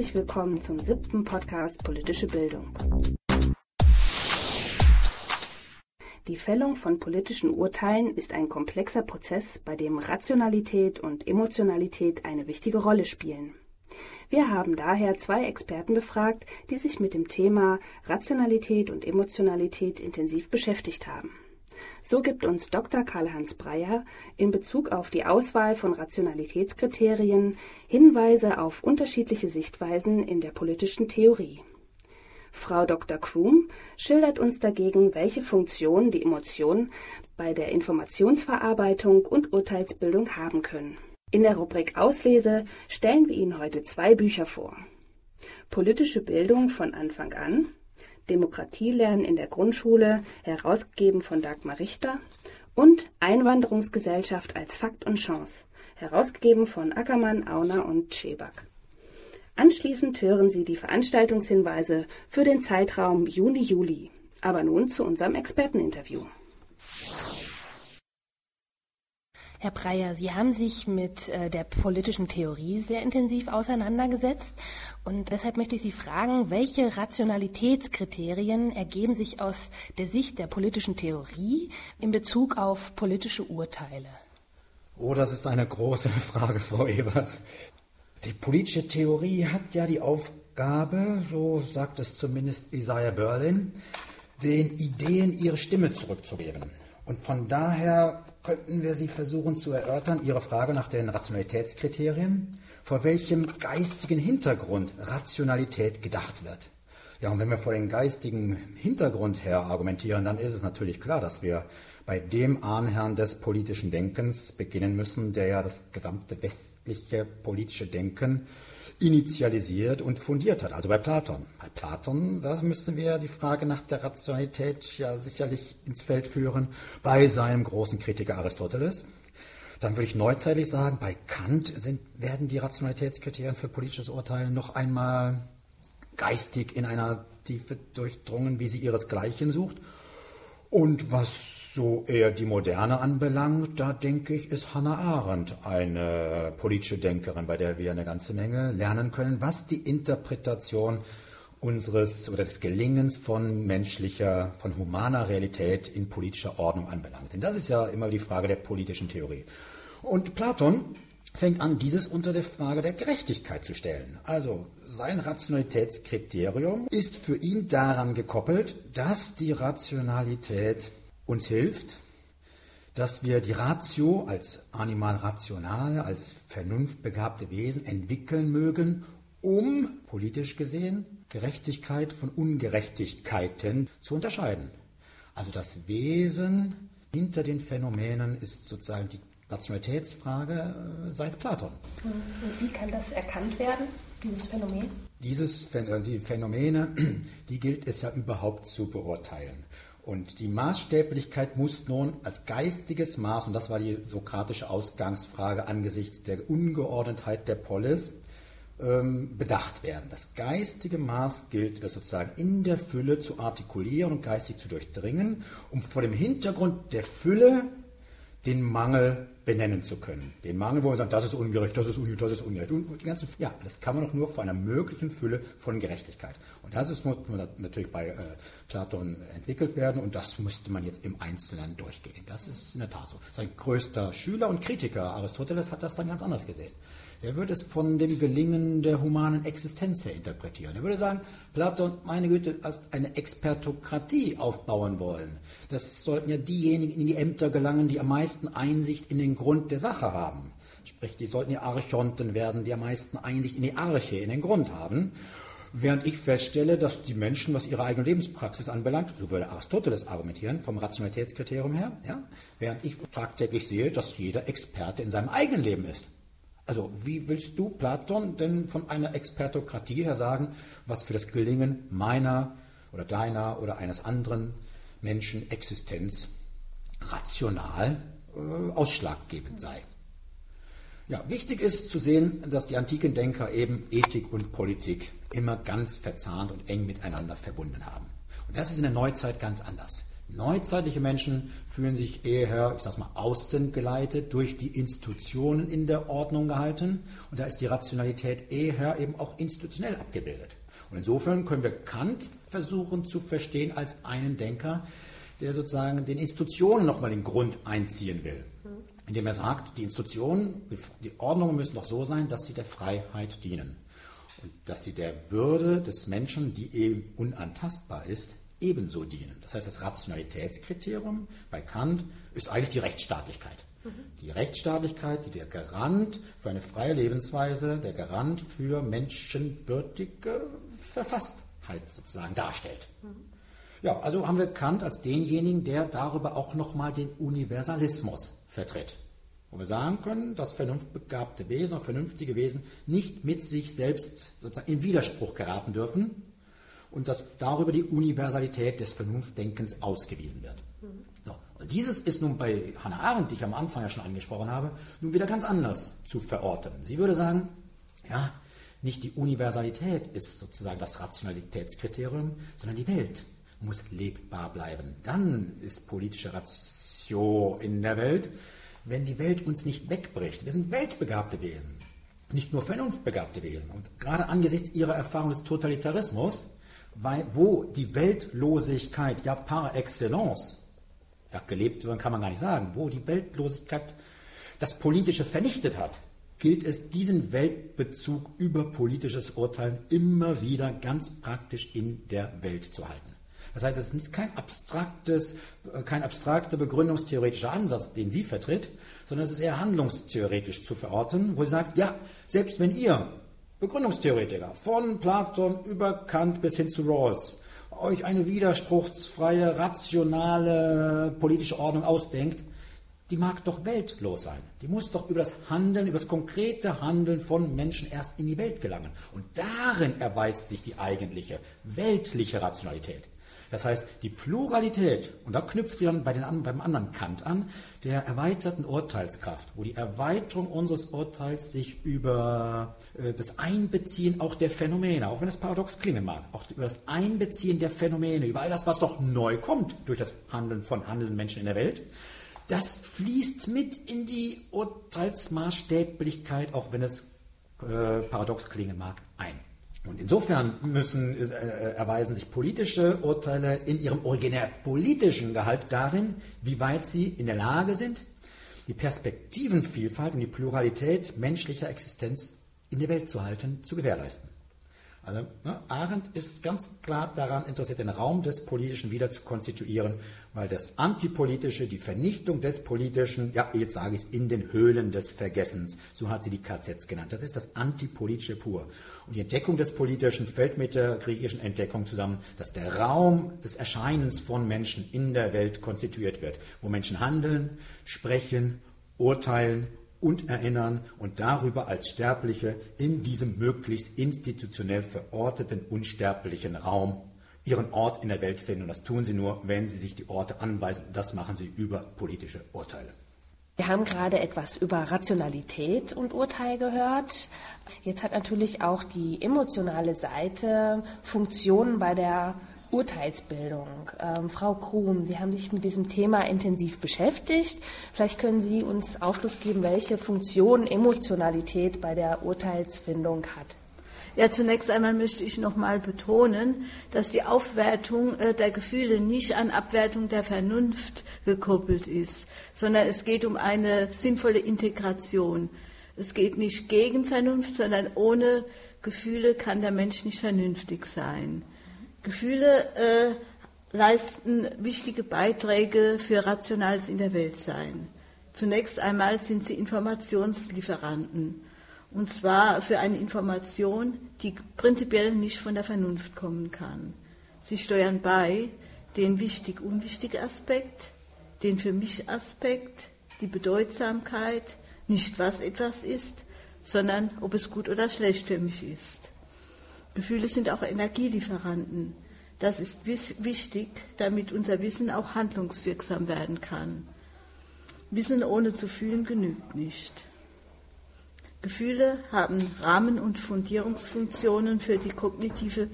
Herzlich willkommen zum siebten Podcast Politische Bildung. Die Fällung von politischen Urteilen ist ein komplexer Prozess, bei dem Rationalität und Emotionalität eine wichtige Rolle spielen. Wir haben daher zwei Experten befragt, die sich mit dem Thema Rationalität und Emotionalität intensiv beschäftigt haben. So gibt uns Dr. Karl-Heinz Breyer in Bezug auf die Auswahl von Rationalitätskriterien Hinweise auf unterschiedliche Sichtweisen in der politischen Theorie. Frau Dr. Kroom schildert uns dagegen, welche Funktion die Emotionen bei der Informationsverarbeitung und Urteilsbildung haben können. In der Rubrik Auslese stellen wir Ihnen heute zwei Bücher vor. Politische Bildung von Anfang an Demokratielernen in der Grundschule, herausgegeben von Dagmar Richter, und Einwanderungsgesellschaft als Fakt und Chance, herausgegeben von Ackermann, Auner und Scheback. Anschließend hören Sie die Veranstaltungshinweise für den Zeitraum Juni-Juli. Aber nun zu unserem Experteninterview. Herr Breyer, Sie haben sich mit äh, der politischen Theorie sehr intensiv auseinandergesetzt und deshalb möchte ich Sie fragen, welche Rationalitätskriterien ergeben sich aus der Sicht der politischen Theorie in Bezug auf politische Urteile? Oh, das ist eine große Frage, Frau Ebert. Die politische Theorie hat ja die Aufgabe, so sagt es zumindest Isaiah Berlin, den Ideen ihre Stimme zurückzugeben. Und von daher könnten wir Sie versuchen zu erörtern, Ihre Frage nach den Rationalitätskriterien, vor welchem geistigen Hintergrund Rationalität gedacht wird. Ja, und wenn wir vor dem geistigen Hintergrund her argumentieren, dann ist es natürlich klar, dass wir bei dem Ahnherrn des politischen Denkens beginnen müssen, der ja das gesamte westliche politische Denken initialisiert und fundiert hat, also bei Platon. Bei Platon, da müssen wir die Frage nach der Rationalität ja sicherlich ins Feld führen, bei seinem großen Kritiker Aristoteles. Dann würde ich neuzeitlich sagen, bei Kant sind, werden die Rationalitätskriterien für politisches Urteilen noch einmal geistig in einer Tiefe durchdrungen, wie sie ihresgleichen sucht. Und was so eher die Moderne anbelangt, da denke ich, ist Hannah Arendt eine politische Denkerin, bei der wir eine ganze Menge lernen können, was die Interpretation unseres oder des Gelingens von menschlicher, von humaner Realität in politischer Ordnung anbelangt. Denn das ist ja immer die Frage der politischen Theorie. Und Platon fängt an, dieses unter der Frage der Gerechtigkeit zu stellen. Also sein Rationalitätskriterium ist für ihn daran gekoppelt, dass die Rationalität uns hilft, dass wir die Ratio als animal rationale, als vernunftbegabte Wesen entwickeln mögen, um politisch gesehen Gerechtigkeit von Ungerechtigkeiten zu unterscheiden. Also das Wesen hinter den Phänomenen ist sozusagen die Rationalitätsfrage äh, seit Platon. Und wie kann das erkannt werden, dieses Phänomen? Dieses, äh, die Phänomene, die gilt es ja überhaupt zu beurteilen. Und die Maßstäblichkeit muss nun als geistiges Maß, und das war die sokratische Ausgangsfrage angesichts der Ungeordnetheit der Polis, ähm, bedacht werden. Das geistige Maß gilt es sozusagen in der Fülle zu artikulieren und geistig zu durchdringen, um vor dem Hintergrund der Fülle den Mangel benennen zu können. Den Mangel, wo man sagt, das ist ungerecht, das ist ungerecht, das ist ungerecht. Und die ganzen, ja, das kann man doch nur vor einer möglichen Fülle von Gerechtigkeit. Und das ist, muss natürlich bei äh, Platon entwickelt werden und das müsste man jetzt im Einzelnen durchgehen. Das ist in der Tat so. Sein größter Schüler und Kritiker Aristoteles hat das dann ganz anders gesehen. Er würde es von dem Gelingen der humanen Existenz her interpretieren. Er würde sagen, Platon, meine Güte, hast eine Expertokratie aufbauen wollen. Das sollten ja diejenigen in die Ämter gelangen, die am meisten Einsicht in den Grund der Sache haben. Sprich, die sollten ja Archonten werden, die am meisten Einsicht in die Arche, in den Grund haben. Während ich feststelle, dass die Menschen, was ihre eigene Lebenspraxis anbelangt, so würde Aristoteles argumentieren, vom Rationalitätskriterium her, ja, während ich tagtäglich sehe, dass jeder Experte in seinem eigenen Leben ist. Also wie willst du, Platon, denn von einer Expertokratie her sagen, was für das Gelingen meiner oder deiner oder eines anderen Menschen Existenz rational äh, ausschlaggebend sei? Ja, wichtig ist zu sehen, dass die antiken Denker eben Ethik und Politik immer ganz verzahnt und eng miteinander verbunden haben. Und das ist in der Neuzeit ganz anders. Neuzeitliche Menschen fühlen sich eher, ich sag's mal, außen geleitet, durch die Institutionen in der Ordnung gehalten. Und da ist die Rationalität eher eben auch institutionell abgebildet. Und insofern können wir Kant versuchen zu verstehen als einen Denker, der sozusagen den Institutionen nochmal den Grund einziehen will. Indem er sagt, die Institutionen, die Ordnungen müssen doch so sein, dass sie der Freiheit dienen. Und dass sie der Würde des Menschen, die eben unantastbar ist, ebenso dienen. Das heißt, das Rationalitätskriterium bei Kant ist eigentlich die Rechtsstaatlichkeit. Die Rechtsstaatlichkeit, die der Garant für eine freie Lebensweise, der Garant für menschenwürdige Verfasstheit sozusagen darstellt. Mhm. Ja, also haben wir Kant als denjenigen, der darüber auch nochmal den Universalismus vertritt. Wo wir sagen können, dass vernunftbegabte Wesen und vernünftige Wesen nicht mit sich selbst sozusagen in Widerspruch geraten dürfen, und dass darüber die Universalität des Vernunftdenkens ausgewiesen wird. So. Und dieses ist nun bei Hannah Arendt, die ich am Anfang ja schon angesprochen habe, nun wieder ganz anders zu verorten. Sie würde sagen, ja, nicht die Universalität ist sozusagen das Rationalitätskriterium, sondern die Welt muss lebbar bleiben. Dann ist politische Ratio in der Welt, wenn die Welt uns nicht wegbricht. Wir sind weltbegabte Wesen, nicht nur vernunftbegabte Wesen. Und gerade angesichts ihrer Erfahrung des Totalitarismus weil, wo die Weltlosigkeit ja par excellence, ja, gelebt kann man gar nicht sagen, wo die Weltlosigkeit das Politische vernichtet hat, gilt es, diesen Weltbezug über politisches Urteilen immer wieder ganz praktisch in der Welt zu halten. Das heißt, es ist kein abstraktes, kein abstrakter begründungstheoretischer Ansatz, den sie vertritt, sondern es ist eher handlungstheoretisch zu verorten, wo sie sagt, ja, selbst wenn ihr Begründungstheoretiker, von Platon über Kant bis hin zu Rawls, euch eine widerspruchsfreie, rationale politische Ordnung ausdenkt, die mag doch weltlos sein. Die muss doch über das Handeln, über das konkrete Handeln von Menschen erst in die Welt gelangen. Und darin erweist sich die eigentliche weltliche Rationalität. Das heißt, die Pluralität, und da knüpft sie dann bei den, beim anderen Kant an, der erweiterten Urteilskraft, wo die Erweiterung unseres Urteils sich über äh, das Einbeziehen auch der Phänomene, auch wenn es paradox klingen mag, auch über das Einbeziehen der Phänomene, über all das, was doch neu kommt durch das Handeln von handelnden Menschen in der Welt, das fließt mit in die Urteilsmaßstäblichkeit, auch wenn es äh, paradox klingen mag, ein. Und insofern müssen, äh, äh, erweisen sich politische Urteile in ihrem originär politischen Gehalt darin, wie weit sie in der Lage sind, die Perspektivenvielfalt und die Pluralität menschlicher Existenz in der Welt zu halten, zu gewährleisten. Also ne, Arendt ist ganz klar daran interessiert, den Raum des Politischen wieder zu konstituieren, weil das Antipolitische, die Vernichtung des Politischen, ja, jetzt sage ich es, in den Höhlen des Vergessens, so hat sie die KZs genannt. Das ist das Antipolitische pur. Und die Entdeckung des Politischen fällt mit der griechischen Entdeckung zusammen, dass der Raum des Erscheinens von Menschen in der Welt konstituiert wird, wo Menschen handeln, sprechen, urteilen und erinnern und darüber als Sterbliche in diesem möglichst institutionell verorteten unsterblichen Raum ihren Ort in der Welt finden. Und das tun sie nur, wenn sie sich die Orte anweisen. Das machen sie über politische Urteile. Wir haben gerade etwas über Rationalität und Urteil gehört. Jetzt hat natürlich auch die emotionale Seite Funktionen bei der Urteilsbildung. Ähm, Frau Krum, Sie haben sich mit diesem Thema intensiv beschäftigt. Vielleicht können Sie uns Aufschluss geben, welche Funktion Emotionalität bei der Urteilsfindung hat. Ja, zunächst einmal möchte ich noch mal betonen, dass die Aufwertung äh, der Gefühle nicht an Abwertung der Vernunft gekoppelt ist, sondern es geht um eine sinnvolle Integration. Es geht nicht gegen Vernunft, sondern ohne Gefühle kann der Mensch nicht vernünftig sein. Gefühle äh, leisten wichtige Beiträge für rationales in der Welt sein. Zunächst einmal sind sie Informationslieferanten. Und zwar für eine Information, die prinzipiell nicht von der Vernunft kommen kann. Sie steuern bei den wichtig-unwichtig Aspekt, den für mich Aspekt, die Bedeutsamkeit, nicht was etwas ist, sondern ob es gut oder schlecht für mich ist. Gefühle sind auch Energielieferanten. Das ist wichtig, damit unser Wissen auch handlungswirksam werden kann. Wissen ohne zu fühlen genügt nicht. Gefühle haben Rahmen- und Fundierungsfunktionen für die kognitive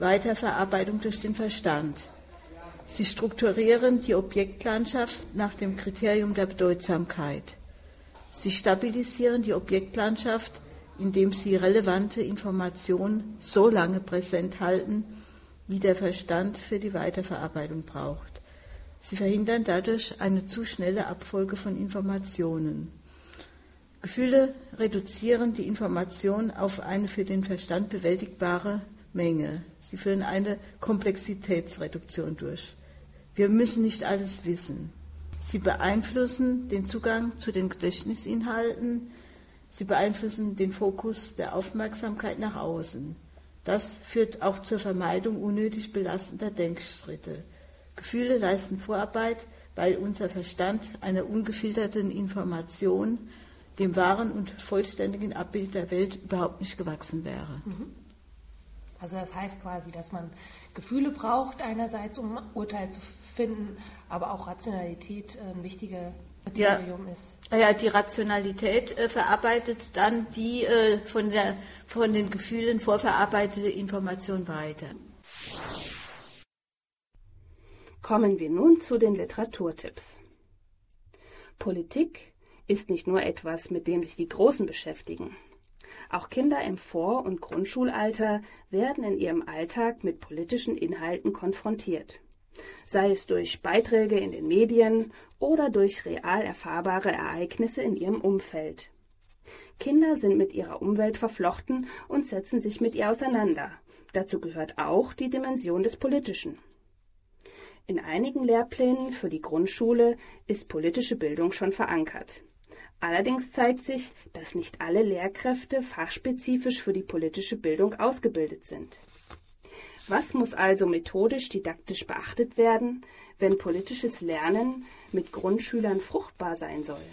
Weiterverarbeitung durch den Verstand. Sie strukturieren die Objektlandschaft nach dem Kriterium der Bedeutsamkeit. Sie stabilisieren die Objektlandschaft, indem sie relevante Informationen so lange präsent halten, wie der Verstand für die Weiterverarbeitung braucht. Sie verhindern dadurch eine zu schnelle Abfolge von Informationen. Gefühle reduzieren die Information auf eine für den Verstand bewältigbare Menge. Sie führen eine Komplexitätsreduktion durch. Wir müssen nicht alles wissen. Sie beeinflussen den Zugang zu den Gedächtnisinhalten. Sie beeinflussen den Fokus der Aufmerksamkeit nach außen. Das führt auch zur Vermeidung unnötig belastender Denkschritte. Gefühle leisten Vorarbeit, weil unser Verstand einer ungefilterten Information, dem wahren und vollständigen Abbild der Welt überhaupt nicht gewachsen wäre. Mhm. Also das heißt quasi, dass man Gefühle braucht einerseits, um Urteil zu finden, aber auch Rationalität ein wichtiger Kriterium ja. ist. Ja, die Rationalität äh, verarbeitet dann die äh, von, der, von den Gefühlen vorverarbeitete Information weiter. Kommen wir nun zu den Literaturtipps. Politik ist nicht nur etwas, mit dem sich die Großen beschäftigen. Auch Kinder im Vor- und Grundschulalter werden in ihrem Alltag mit politischen Inhalten konfrontiert sei es durch Beiträge in den Medien oder durch real erfahrbare Ereignisse in ihrem Umfeld. Kinder sind mit ihrer Umwelt verflochten und setzen sich mit ihr auseinander. Dazu gehört auch die Dimension des Politischen. In einigen Lehrplänen für die Grundschule ist politische Bildung schon verankert. Allerdings zeigt sich, dass nicht alle Lehrkräfte fachspezifisch für die politische Bildung ausgebildet sind. Was muss also methodisch didaktisch beachtet werden, wenn politisches Lernen mit Grundschülern fruchtbar sein soll?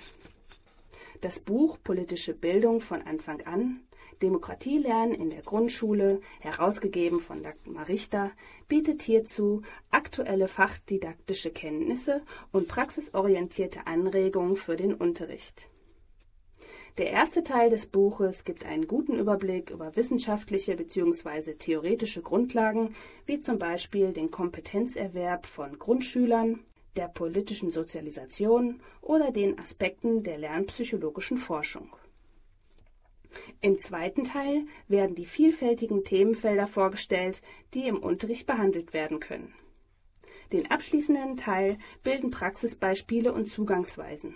Das Buch Politische Bildung von Anfang an, Demokratielernen in der Grundschule, herausgegeben von Dagmar Richter, bietet hierzu aktuelle fachdidaktische Kenntnisse und praxisorientierte Anregungen für den Unterricht. Der erste Teil des Buches gibt einen guten Überblick über wissenschaftliche bzw. theoretische Grundlagen, wie zum Beispiel den Kompetenzerwerb von Grundschülern, der politischen Sozialisation oder den Aspekten der lernpsychologischen Forschung. Im zweiten Teil werden die vielfältigen Themenfelder vorgestellt, die im Unterricht behandelt werden können. Den abschließenden Teil bilden Praxisbeispiele und Zugangsweisen.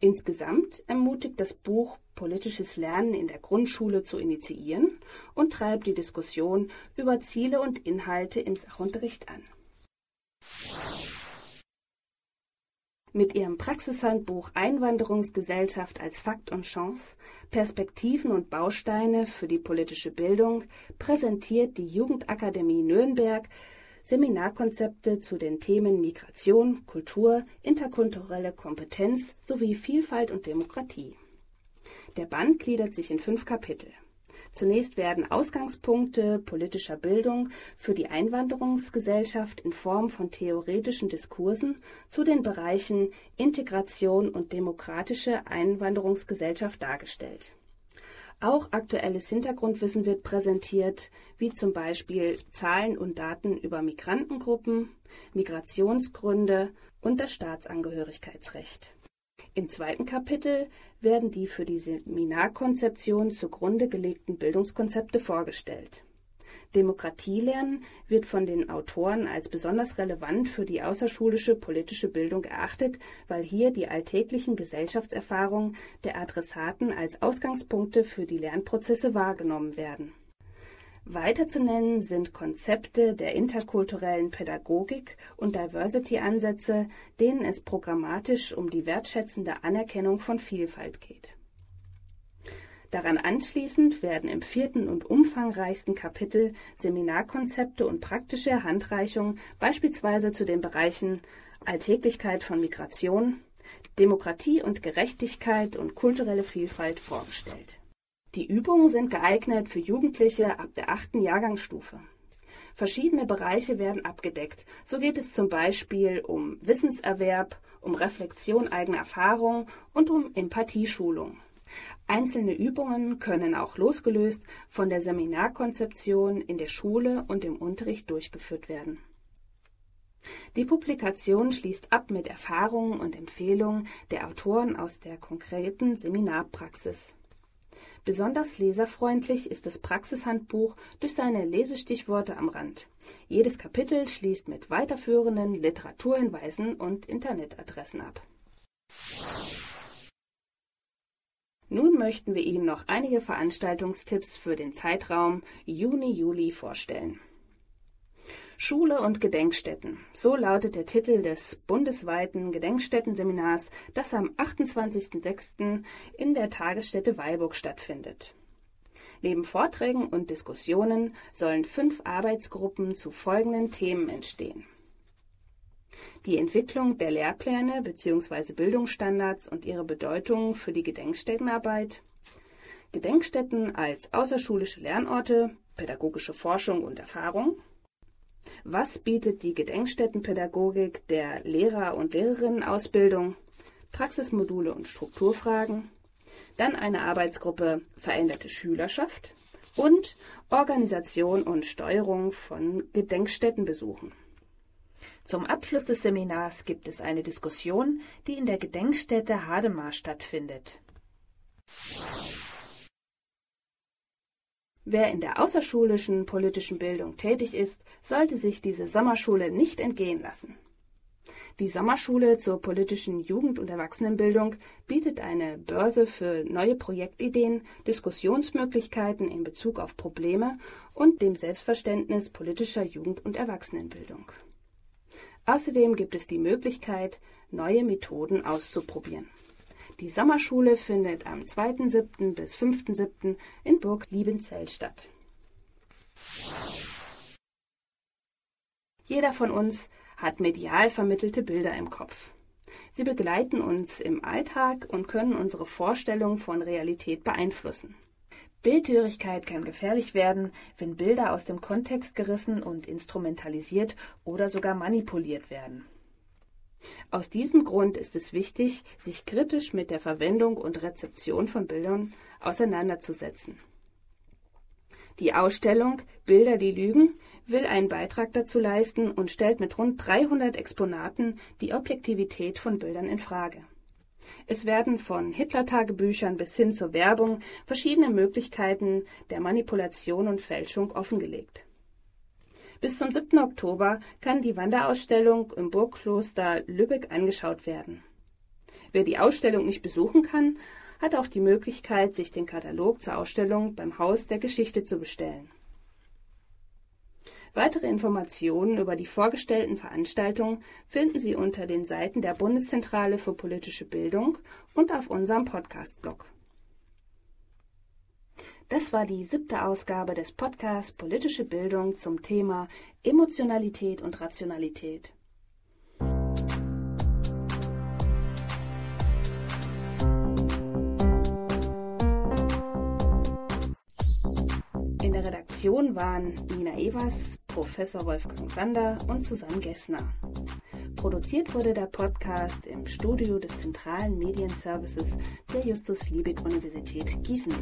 Insgesamt ermutigt das Buch, politisches Lernen in der Grundschule zu initiieren und treibt die Diskussion über Ziele und Inhalte im Sachunterricht an. Mit ihrem Praxishandbuch Einwanderungsgesellschaft als Fakt und Chance, Perspektiven und Bausteine für die politische Bildung präsentiert die Jugendakademie Nürnberg Seminarkonzepte zu den Themen Migration, Kultur, interkulturelle Kompetenz sowie Vielfalt und Demokratie. Der Band gliedert sich in fünf Kapitel. Zunächst werden Ausgangspunkte politischer Bildung für die Einwanderungsgesellschaft in Form von theoretischen Diskursen zu den Bereichen Integration und demokratische Einwanderungsgesellschaft dargestellt auch aktuelles Hintergrundwissen wird präsentiert, wie zum Beispiel Zahlen und Daten über Migrantengruppen, Migrationsgründe und das Staatsangehörigkeitsrecht. Im zweiten Kapitel werden die für die Seminarkonzeption zugrunde gelegten Bildungskonzepte vorgestellt Demokratielernen wird von den Autoren als besonders relevant für die außerschulische politische Bildung erachtet, weil hier die alltäglichen Gesellschaftserfahrungen der Adressaten als Ausgangspunkte für die Lernprozesse wahrgenommen werden. Weiter zu nennen sind Konzepte der interkulturellen Pädagogik und Diversity-Ansätze, denen es programmatisch um die wertschätzende Anerkennung von Vielfalt geht Daran anschließend werden im vierten und umfangreichsten Kapitel Seminarkonzepte und praktische Handreichungen beispielsweise zu den Bereichen Alltäglichkeit von Migration, Demokratie und Gerechtigkeit und kulturelle Vielfalt vorgestellt. Die Übungen sind geeignet für Jugendliche ab der achten Jahrgangsstufe. Verschiedene Bereiche werden abgedeckt. So geht es zum Beispiel um Wissenserwerb, um Reflexion eigener Erfahrungen und um Empathieschulung. Einzelne Übungen können auch losgelöst von der Seminarkonzeption in der Schule und im Unterricht durchgeführt werden. Die Publikation schließt ab mit Erfahrungen und Empfehlungen der Autoren aus der konkreten Seminarpraxis. Besonders leserfreundlich ist das Praxishandbuch durch seine Lesestichworte am Rand. Jedes Kapitel schließt mit weiterführenden Literaturhinweisen und Internetadressen ab. Nun möchten wir Ihnen noch einige Veranstaltungstipps für den Zeitraum Juni-Juli vorstellen. Schule und Gedenkstätten. So lautet der Titel des bundesweiten Gedenkstättenseminars, das am 28.06. in der Tagesstätte Weilburg stattfindet. Neben Vorträgen und Diskussionen sollen fünf Arbeitsgruppen zu folgenden Themen entstehen. Die Entwicklung der Lehrpläne bzw. Bildungsstandards und ihre Bedeutung für die Gedenkstättenarbeit, Gedenkstätten als außerschulische Lernorte, pädagogische Forschung und Erfahrung, was bietet die Gedenkstättenpädagogik der Lehrer- und Lehrerinnenausbildung? Praxismodule und Strukturfragen. Dann eine Arbeitsgruppe Veränderte Schülerschaft und Organisation und Steuerung von Gedenkstättenbesuchen. Zum Abschluss des Seminars gibt es eine Diskussion, die in der Gedenkstätte Hademar stattfindet. Wer in der außerschulischen politischen Bildung tätig ist, sollte sich diese Sommerschule nicht entgehen lassen. Die Sommerschule zur politischen Jugend- und Erwachsenenbildung bietet eine Börse für neue Projektideen, Diskussionsmöglichkeiten in Bezug auf Probleme und dem Selbstverständnis politischer Jugend- und Erwachsenenbildung. Außerdem gibt es die Möglichkeit, neue Methoden auszuprobieren. Die Sommerschule findet am 2.7. bis 5.7. in Burg Liebenzell statt. Jeder von uns hat medial vermittelte Bilder im Kopf. Sie begleiten uns im Alltag und können unsere Vorstellung von Realität beeinflussen. Bildhörigkeit kann gefährlich werden, wenn Bilder aus dem Kontext gerissen und instrumentalisiert oder sogar manipuliert werden. Aus diesem Grund ist es wichtig, sich kritisch mit der Verwendung und Rezeption von Bildern auseinanderzusetzen. Die Ausstellung Bilder, die lügen will einen Beitrag dazu leisten und stellt mit rund 300 Exponaten die Objektivität von Bildern in Frage. Es werden von Hitler-Tagebüchern bis hin zur Werbung verschiedene Möglichkeiten der Manipulation und Fälschung offengelegt. Bis zum 7. Oktober kann die Wanderausstellung im Burgkloster Lübeck angeschaut werden. Wer die Ausstellung nicht besuchen kann, hat auch die Möglichkeit, sich den Katalog zur Ausstellung beim Haus der Geschichte zu bestellen. Weitere Informationen über die vorgestellten Veranstaltungen finden Sie unter den Seiten der Bundeszentrale für politische Bildung und auf unserem Podcast-Blog. Das war die siebte Ausgabe des Podcasts Politische Bildung zum Thema Emotionalität und Rationalität. In der Redaktion waren Nina Evers, Professor Wolfgang Sander und Susanne Gessner. Produziert wurde der Podcast im Studio des Zentralen Medienservices der Justus Liebig Universität Gießen.